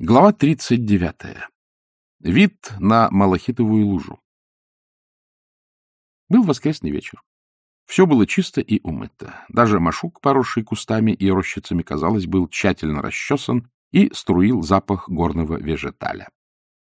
Глава 39. Вид на Малахитовую лужу. Был воскресный вечер. Все было чисто и умыто. Даже машук, поросший кустами и рощицами, казалось, был тщательно расчесан и струил запах горного вежеталя.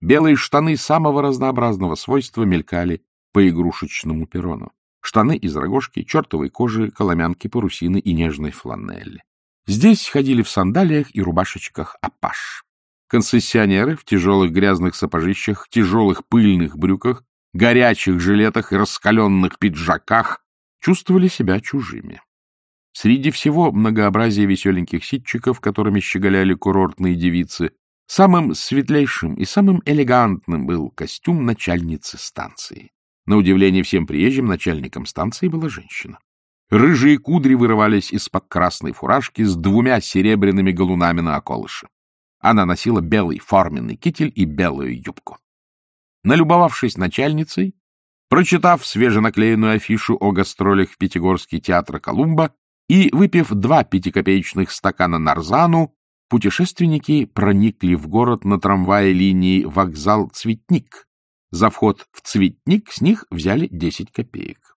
Белые штаны самого разнообразного свойства мелькали по игрушечному перрону. Штаны из рогожки, чертовой кожи, коломянки, парусины и нежной фланели. Здесь ходили в сандалиях и рубашечках апаш. Концессионеры в тяжелых грязных сапожищах, тяжелых пыльных брюках, горячих жилетах и раскаленных пиджаках чувствовали себя чужими. Среди всего многообразия веселеньких ситчиков, которыми щеголяли курортные девицы, самым светлейшим и самым элегантным был костюм начальницы станции. На удивление всем приезжим начальником станции была женщина. Рыжие кудри вырывались из-под красной фуражки с двумя серебряными галунами на околыше. Она носила белый форменный китель и белую юбку. Налюбовавшись начальницей, прочитав свеженаклеенную афишу о гастролях в Пятигорский театр Колумба и выпив два пятикопеечных стакана нарзану, путешественники проникли в город на трамвае линии вокзал «Цветник». За вход в «Цветник» с них взяли 10 копеек.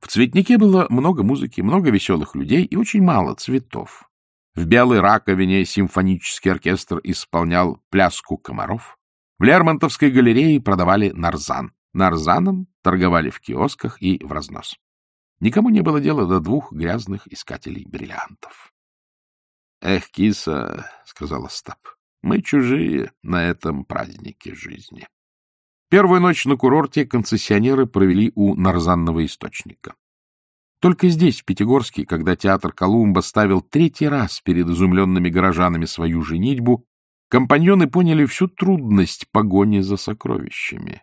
В «Цветнике» было много музыки, много веселых людей и очень мало цветов. В белой раковине симфонический оркестр исполнял пляску комаров. В Лермонтовской галерее продавали нарзан. Нарзаном торговали в киосках и в разнос. Никому не было дела до двух грязных искателей бриллиантов. — Эх, киса, — сказал Остап, — мы чужие на этом празднике жизни. Первую ночь на курорте концессионеры провели у нарзанного источника. Только здесь, в Пятигорске, когда театр Колумба ставил третий раз перед изумленными горожанами свою женитьбу, компаньоны поняли всю трудность погони за сокровищами.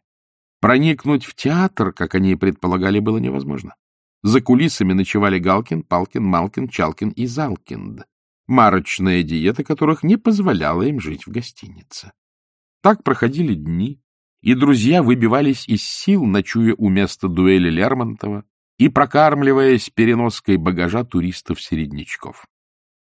Проникнуть в театр, как они предполагали, было невозможно. За кулисами ночевали Галкин, Палкин, Малкин, Чалкин и Залкинд, марочная диета которых не позволяла им жить в гостинице. Так проходили дни, и друзья выбивались из сил, ночуя у места дуэли Лермонтова, и прокармливаясь переноской багажа туристов-середнячков.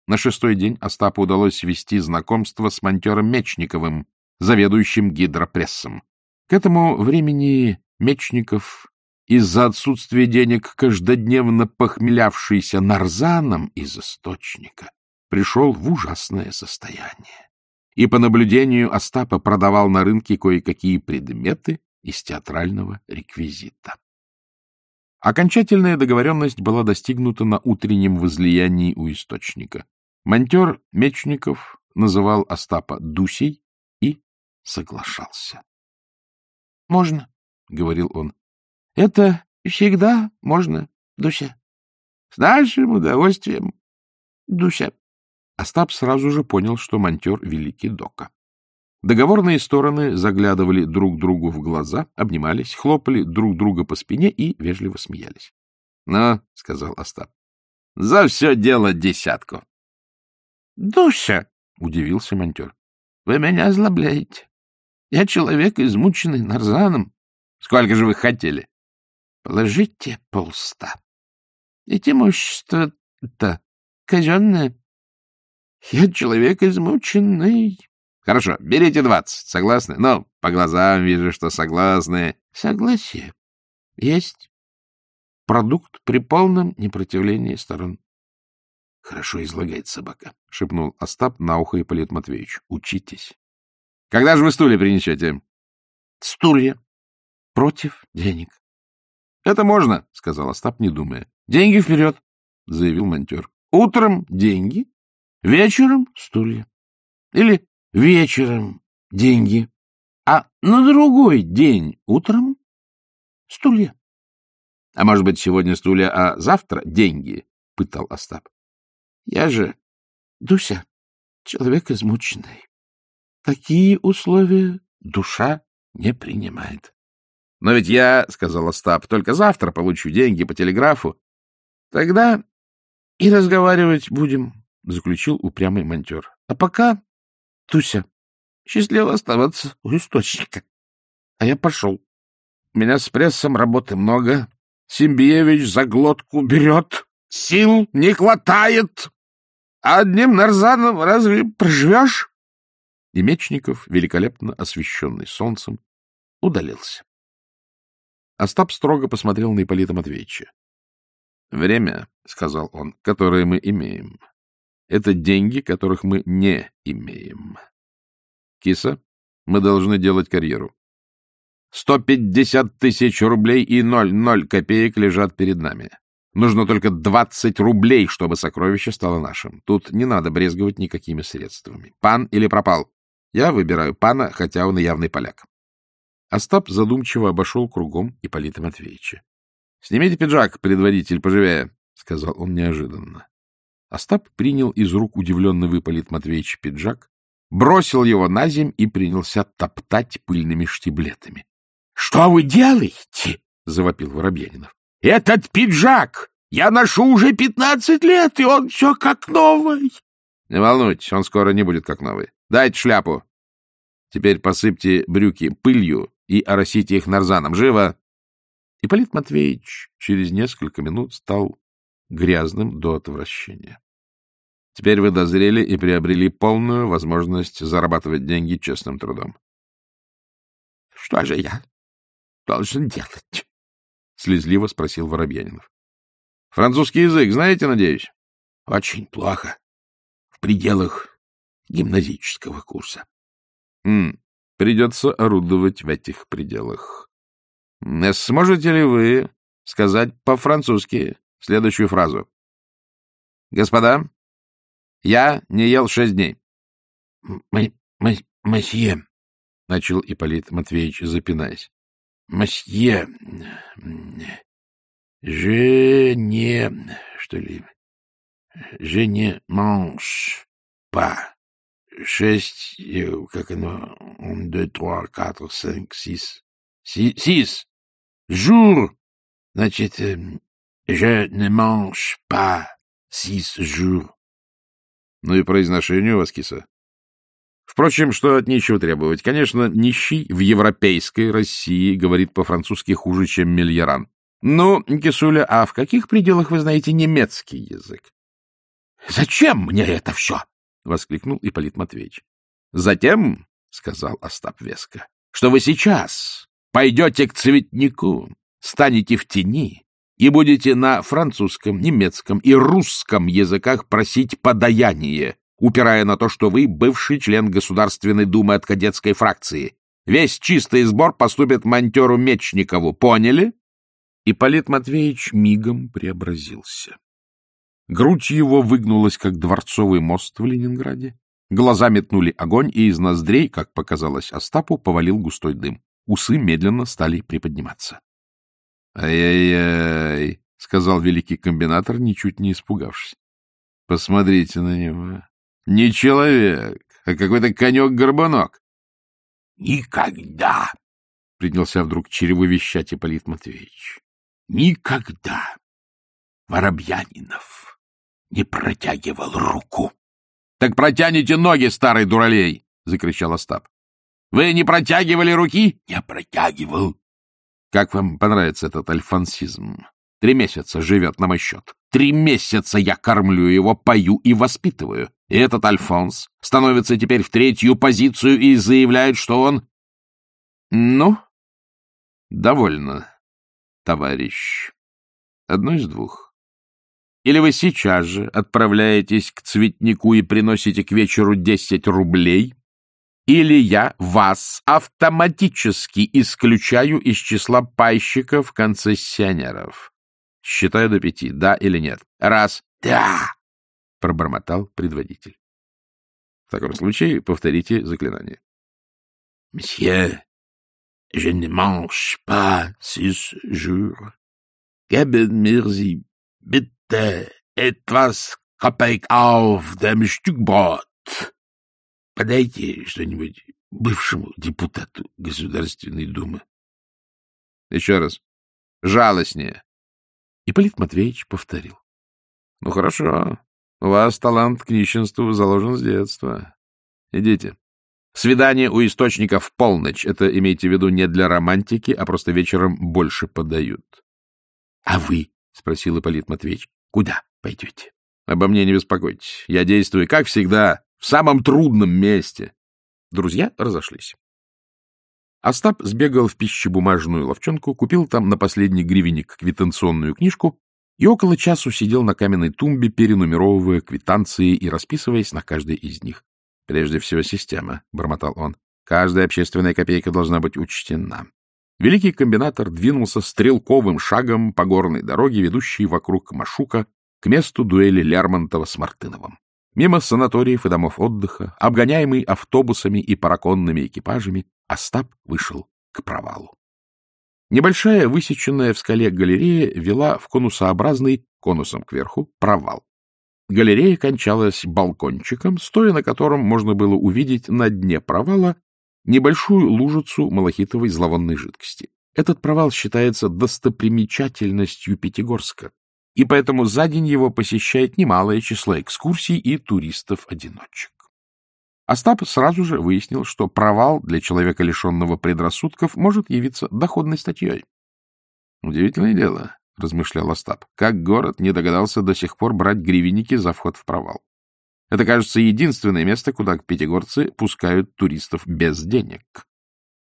На шестой день Остапу удалось свести знакомство с монтером Мечниковым, заведующим гидропрессом. К этому времени Мечников, из-за отсутствия денег, каждодневно похмелявшийся нарзаном из источника, пришел в ужасное состояние. И по наблюдению Остапа продавал на рынке кое-какие предметы из театрального реквизита. Окончательная договоренность была достигнута на утреннем возлиянии у источника. Монтер Мечников называл Остапа Дусей и соглашался. — Можно, — говорил он. — Это всегда можно, Дуся. — С нашим удовольствием, Дуся. Остап сразу же понял, что монтер великий дока. Договорные стороны заглядывали друг другу в глаза, обнимались, хлопали друг друга по спине и вежливо смеялись. — Ну, — сказал Остап, — за все дело десятку. — Дуся, — удивился монтер, — вы меня озлобляете. Я человек, измученный нарзаном. — Сколько же вы хотели? — Положите полста. Ведь имущество-то казенное. Я человек измученный. Хорошо, берите двадцать. Согласны? Ну, по глазам вижу, что согласны. Согласие. Есть. Продукт при полном непротивлении сторон. — Хорошо излагает собака, — шепнул Остап на ухо Ипполит Матвеевич. — Учитесь. — Когда же вы стулья принесете? — Стулья. Против денег. — Это можно, — сказал Остап, не думая. — Деньги вперед, — заявил монтер. — Утром деньги, вечером стулья. Или вечером деньги, а на другой день утром стулья. — А может быть, сегодня стулья, а завтра деньги? — пытал Остап. — Я же, Дуся, человек измученный. Такие условия душа не принимает. — Но ведь я, — сказал Остап, — только завтра получу деньги по телеграфу. — Тогда и разговаривать будем, — заключил упрямый монтер. — А пока Туся, счастливо оставаться у источника. А я пошел. У меня с прессом работы много. Симбиевич за глотку берет. Сил не хватает. А одним нарзаном разве проживешь? И Мечников, великолепно освещенный солнцем, удалился. Остап строго посмотрел на Ипполита Матвеевича. — Время, — сказал он, — которое мы имеем. Это деньги, которых мы не имеем. Киса, мы должны делать карьеру. Сто пятьдесят тысяч рублей и ноль-ноль копеек лежат перед нами. Нужно только двадцать рублей, чтобы сокровище стало нашим. Тут не надо брезговать никакими средствами. Пан или пропал? Я выбираю пана, хотя он и явный поляк. Остап задумчиво обошел кругом Ипполита Матвеевича. — Снимите пиджак, предводитель, поживее, — сказал он неожиданно. Остап принял из рук удивленный Ипполит Матвеевич пиджак, бросил его на земь и принялся топтать пыльными штиблетами. — Что вы делаете? — завопил Воробьянинов. — Этот пиджак я ношу уже пятнадцать лет, и он все как новый. — Не волнуйтесь, он скоро не будет как новый. Дайте шляпу. Теперь посыпьте брюки пылью и оросите их нарзаном. Живо! Ипполит Матвеевич через несколько минут стал грязным до отвращения. Теперь вы дозрели и приобрели полную возможность зарабатывать деньги честным трудом. — Что же я должен делать? — слезливо спросил Воробьянинов. — Французский язык знаете, надеюсь? — Очень плохо. В пределах гимназического курса. М придется орудовать в этих пределах. Сможете ли вы сказать по-французски следующую фразу? Господа, я не ел шесть дней. — Мосье, — начал Ипполит Матвеевич, запинаясь. — Мосье, je не... что ли... Je не mange pas шесть, как оно, un, deux, trois, quatre, cinq, six, six, jours. Значит, je ne mange pas six jours. Ну и произношение у вас, киса. Впрочем, что от нечего требовать. Конечно, нищий в европейской России говорит по-французски хуже, чем мильяран. Ну, кисуля, а в каких пределах вы знаете немецкий язык? — Зачем мне это все? воскликнул Ипполит Матвеевич. — Затем, — сказал Остап веско, — что вы сейчас пойдете к цветнику, станете в тени и будете на французском, немецком и русском языках просить подаяние, упирая на то, что вы бывший член Государственной Думы от кадетской фракции. Весь чистый сбор поступит монтеру Мечникову. Поняли? Ипполит Матвеевич мигом преобразился. Грудь его выгнулась, как дворцовый мост в Ленинграде. Глаза метнули огонь, и из ноздрей, как показалось Остапу, повалил густой дым. Усы медленно стали приподниматься. «Ай-яй-яй!» — сказал великий комбинатор, ничуть не испугавшись. «Посмотрите на него. Не человек, а какой-то конек-горбунок». «Никогда!» — принялся вдруг черевовещать Ипполит Матвеевич. «Никогда! Воробьянинов!» не протягивал руку. — Так протяните ноги, старый дуралей! — закричал Остап. — Вы не протягивали руки? — Не протягивал. — Как вам понравится этот альфансизм? Три месяца живет на мой счет. Три месяца я кормлю его, пою и воспитываю. И этот Альфонс становится теперь в третью позицию и заявляет, что он... Ну, довольно, товарищ. Одно из двух. Или вы сейчас же отправляетесь к цветнику и приносите к вечеру десять рублей, или я вас автоматически исключаю из числа пайщиков концессионеров. Считаю до пяти, да или нет. Раз. Да, пробормотал предводитель. В таком случае повторите заклинание. Мсье, je ne mange pas six jours. Geben mir Sie bitte etwas копейк auf dem Stückbrot. Подайте что-нибудь бывшему депутату Государственной Думы. Еще раз. Жалостнее. Ипполит Матвеевич повторил. Ну, хорошо. У вас талант к нищенству заложен с детства. Идите. Свидание у источника в полночь. Это имейте в виду не для романтики, а просто вечером больше подают. — А вы? — спросил Ипполит Матвеевич. Куда пойдете? Обо мне не беспокойтесь. Я действую, как всегда, в самом трудном месте. Друзья разошлись. Остап сбегал в пищебумажную ловчонку, купил там на последний гривенник квитанционную книжку и около часу сидел на каменной тумбе, перенумеровывая квитанции и расписываясь на каждой из них. — Прежде всего система, — бормотал он. — Каждая общественная копейка должна быть учтена. Великий комбинатор двинулся стрелковым шагом по горной дороге, ведущей вокруг Машука, к месту дуэли Лермонтова с Мартыновым. Мимо санаториев и домов отдыха, обгоняемый автобусами и параконными экипажами, Остап вышел к провалу. Небольшая высеченная в скале галерея вела в конусообразный, конусом кверху, провал. Галерея кончалась балкончиком, стоя на котором можно было увидеть на дне провала небольшую лужицу малахитовой зловонной жидкости. Этот провал считается достопримечательностью Пятигорска, и поэтому за день его посещает немалое число экскурсий и туристов-одиночек. Остап сразу же выяснил, что провал для человека, лишенного предрассудков, может явиться доходной статьей. — Удивительное дело, — размышлял Остап, — как город не догадался до сих пор брать гривенники за вход в провал. Это, кажется, единственное место, куда пятигорцы пускают туристов без денег.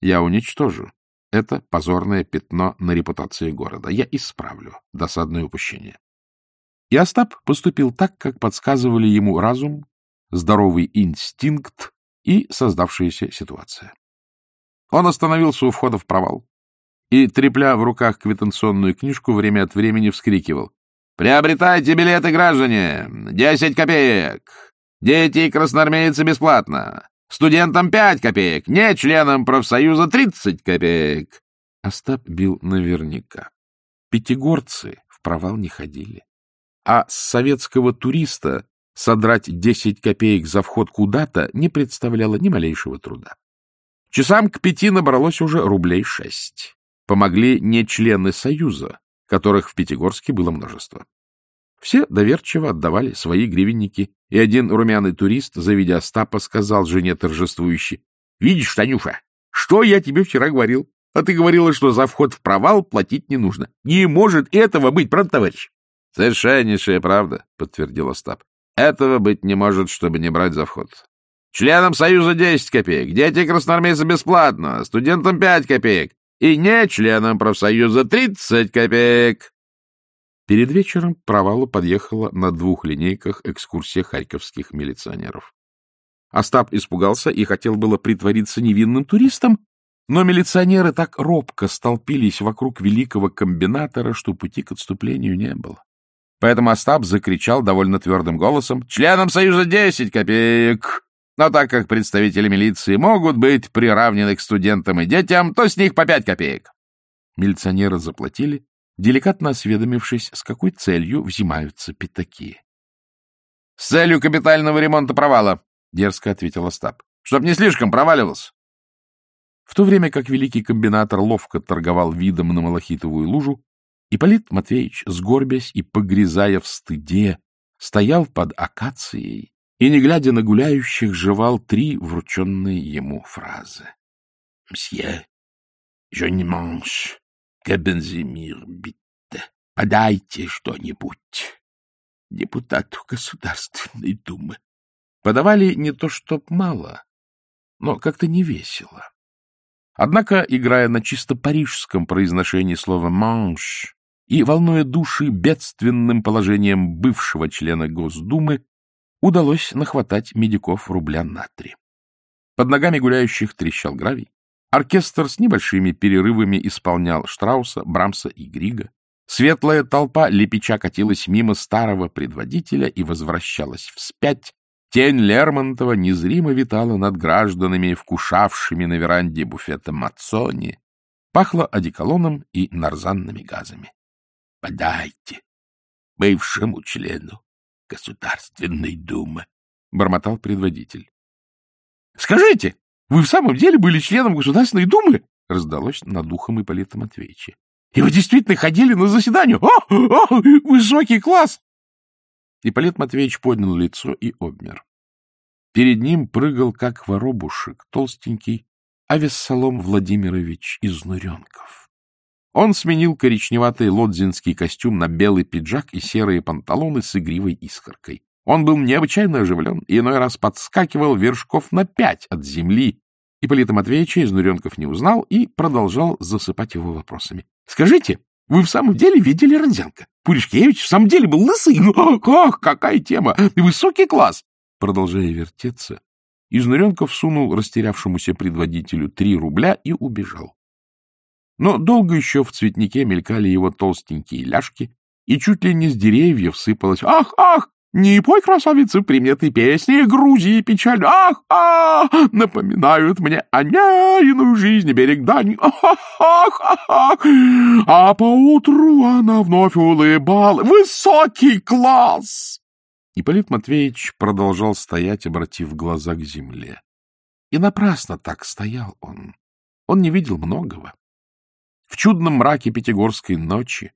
Я уничтожу. Это позорное пятно на репутации города. Я исправлю досадное упущение. И Остап поступил так, как подсказывали ему разум, здоровый инстинкт и создавшаяся ситуация. Он остановился у входа в провал и, трепля в руках квитанционную книжку, время от времени вскрикивал. «Приобретайте билеты, граждане! Десять копеек! Дети и красноармейцы бесплатно! Студентам пять копеек! Не членам профсоюза тридцать копеек!» Остап бил наверняка. Пятигорцы в провал не ходили. А с советского туриста содрать 10 копеек за вход куда-то не представляло ни малейшего труда. Часам к пяти набралось уже рублей шесть. Помогли не члены Союза, которых в Пятигорске было множество. Все доверчиво отдавали свои гривенники, и один румяный турист, завидя Остапа, сказал жене торжествующе, — Видишь, Танюша, что я тебе вчера говорил? А ты говорила, что за вход в провал платить не нужно. Не может этого быть, правда, товарищ? — Совершеннейшая правда, — подтвердил Остап. Этого быть не может, чтобы не брать за вход. Членам Союза 10 копеек, дети красноармейцы бесплатно, студентам 5 копеек и не членам профсоюза 30 копеек. Перед вечером к провалу подъехала на двух линейках экскурсия харьковских милиционеров. Остап испугался и хотел было притвориться невинным туристом, но милиционеры так робко столпились вокруг великого комбинатора, что пути к отступлению не было. Поэтому Остап закричал довольно твердым голосом «Членам Союза 10 копеек!» Но так как представители милиции могут быть приравнены к студентам и детям, то с них по 5 копеек. Милиционеры заплатили, деликатно осведомившись, с какой целью взимаются пятаки. — С целью капитального ремонта провала, — дерзко ответил Остап, — чтоб не слишком проваливался. В то время как великий комбинатор ловко торговал видом на малахитовую лужу, Ипполит Матвеевич, сгорбясь и погрязая в стыде, стоял под акацией и, не глядя на гуляющих, жевал три врученные ему фразы. — Мсье, je ne mange que Бензимир Битте. Подайте что-нибудь депутату Государственной Думы. Подавали не то чтоб мало, но как-то не весело. Однако, играя на чисто парижском произношении слова «манш», и, волнуя души бедственным положением бывшего члена Госдумы, удалось нахватать медиков рубля на три. Под ногами гуляющих трещал гравий. Оркестр с небольшими перерывами исполнял Штрауса, Брамса и Грига. Светлая толпа лепеча катилась мимо старого предводителя и возвращалась вспять. Тень Лермонтова незримо витала над гражданами, вкушавшими на веранде буфета Мацони. Пахло одеколоном и нарзанными газами подайте бывшему члену Государственной Думы, — бормотал предводитель. — Скажите, вы в самом деле были членом Государственной Думы? — раздалось над ухом Ипполита Матвеевича. — И вы действительно ходили на заседание? О, о, высокий класс! Ипполит Матвеевич поднял лицо и обмер. Перед ним прыгал, как воробушек, толстенький Авессалом Владимирович Изнуренков. Он сменил коричневатый лодзинский костюм на белый пиджак и серые панталоны с игривой искоркой. Он был необычайно оживлен и иной раз подскакивал вершков на пять от земли. Ипполита Матвеевича Изнуренков не узнал и продолжал засыпать его вопросами. — Скажите, вы в самом деле видели Родзянко? Пуришкевич в самом деле был лысый? Ах, какая тема! Высокий класс! Продолжая вертеться, Изнуренков сунул растерявшемуся предводителю три рубля и убежал. Но долго еще в цветнике мелькали его толстенькие ляжки, и чуть ли не с деревьев сыпалось «Ах, ах! Не пой, красавицы, приметы песни Грузии печаль. Ах, ах, напоминают мне о няиную жизнь, берег дани. Ах, ах, ах, а поутру она вновь улыбала. Высокий класс! Ипполит Матвеевич продолжал стоять, обратив глаза к земле. И напрасно так стоял он. Он не видел многого. В чудном мраке Пятигорской ночи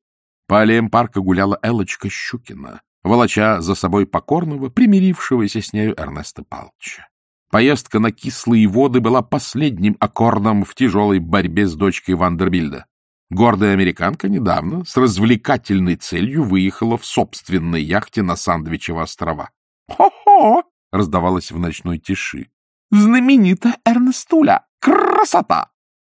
по аллеям парка гуляла Элочка Щукина, волоча за собой покорного, примирившегося с нею Эрнеста Палча. Поездка на кислые воды была последним аккордом в тяжелой борьбе с дочкой Вандербильда. Гордая американка недавно с развлекательной целью выехала в собственной яхте на Сандвичево острова. «Хо-хо!» — раздавалось в ночной тиши. «Знаменита Эрнестуля! Красота!»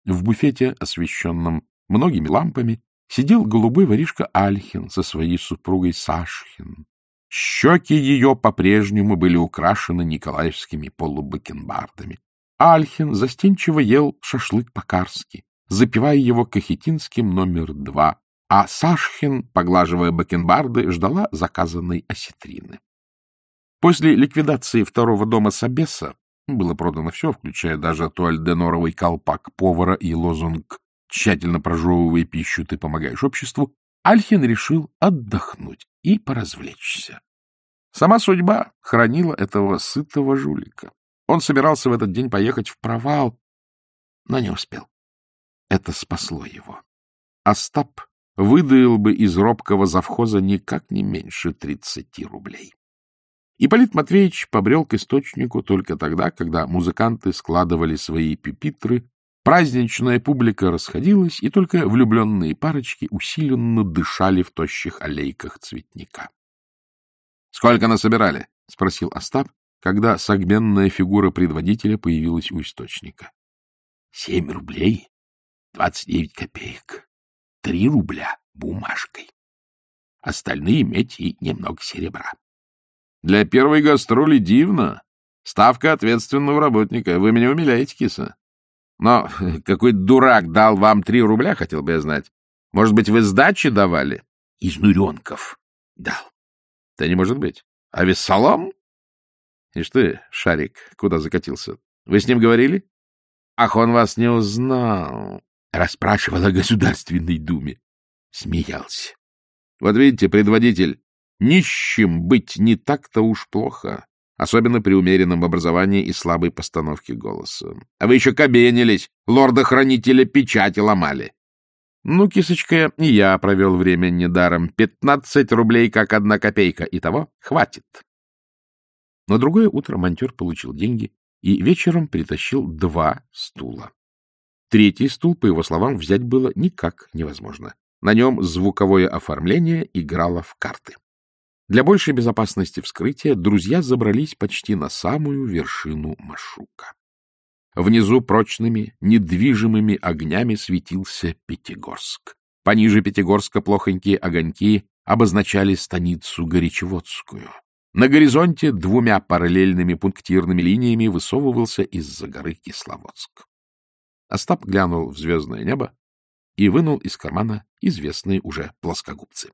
В буфете, освещенном многими лампами, сидел голубой воришка Альхин со своей супругой Сашхин. Щеки ее по-прежнему были украшены николаевскими полубакенбардами. Альхин застенчиво ел шашлык по-карски запивая его кахетинским номер два, а Сашхин, поглаживая бакенбарды, ждала заказанной осетрины. После ликвидации второго дома Сабеса было продано все, включая даже туальденоровый колпак повара и лозунг «Тщательно прожевывая пищу, ты помогаешь обществу», Альхин решил отдохнуть и поразвлечься. Сама судьба хранила этого сытого жулика. Он собирался в этот день поехать в провал, но не успел. Это спасло его. Остап выдаил бы из робкого завхоза никак не меньше тридцати рублей. Ипполит Матвеевич побрел к источнику только тогда, когда музыканты складывали свои пюпитры, праздничная публика расходилась, и только влюбленные парочки усиленно дышали в тощих аллейках цветника. — Сколько насобирали? — спросил Остап, когда согбенная фигура предводителя появилась у источника. — Семь рублей Двадцать девять копеек. Три рубля бумажкой. Остальные медь и немного серебра. Для первой гастроли дивно. Ставка ответственного работника. Вы меня умиляете, киса. Но какой дурак дал вам три рубля, хотел бы я знать. Может быть, вы сдачи давали? Изнуренков дал. Да не может быть. А Вессалом? Ишь ты, Шарик, куда закатился? Вы с ним говорили? Ах, он вас не узнал расспрашивал о Государственной Думе. Смеялся. Вот видите, предводитель, нищим быть не так-то уж плохо, особенно при умеренном образовании и слабой постановке голоса. А вы еще кабенились, лорда-хранителя печати ломали. Ну, кисочка, и я провел время недаром. Пятнадцать рублей, как одна копейка. и того хватит. На другое утро монтер получил деньги и вечером притащил два стула. Третий стул, по его словам, взять было никак невозможно. На нем звуковое оформление играло в карты. Для большей безопасности вскрытия друзья забрались почти на самую вершину Машука. Внизу прочными, недвижимыми огнями светился Пятигорск. Пониже Пятигорска плохонькие огоньки обозначали станицу Горячеводскую. На горизонте двумя параллельными пунктирными линиями высовывался из-за горы Кисловодск. Остап глянул в звездное небо и вынул из кармана известные уже плоскогубцы.